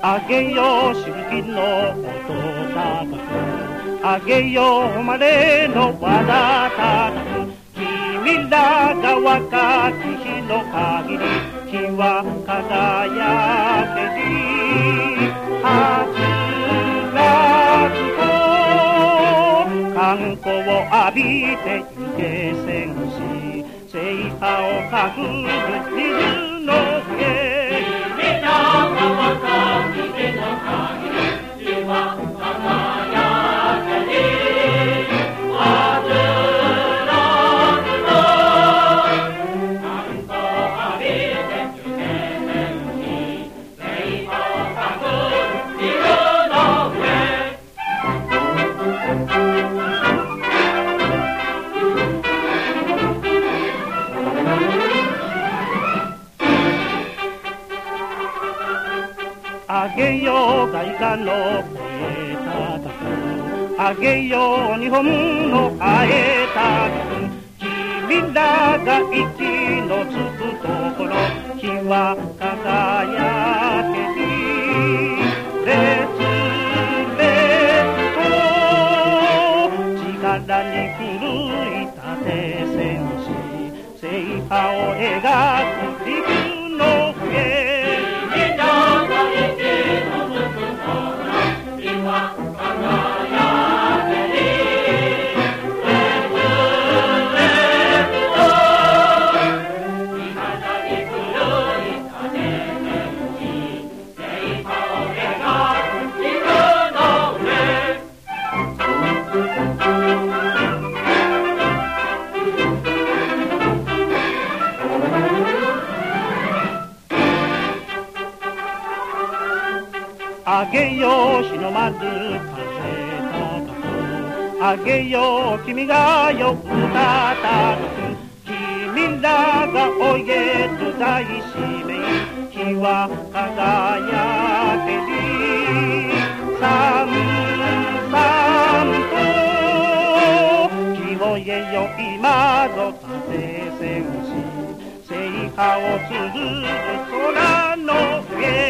あげよしぶきの音高くあげよ生まれのわだ高く君らが若き日の限り日は輝けりはずらずと観光を浴びて行け戦士制覇をかぐるあげよう外貨の声高くあげよう日本のあえたく君らが息のつくところ日は輝けり烈烈と力に狂い立て戦士。制覇を描く。陸あげよう日の丸風高くあげよう君がよくたく君らがおいげと大使命日は輝けりさんさんと気をえよ今ぞ風戦士制覇をする。空の上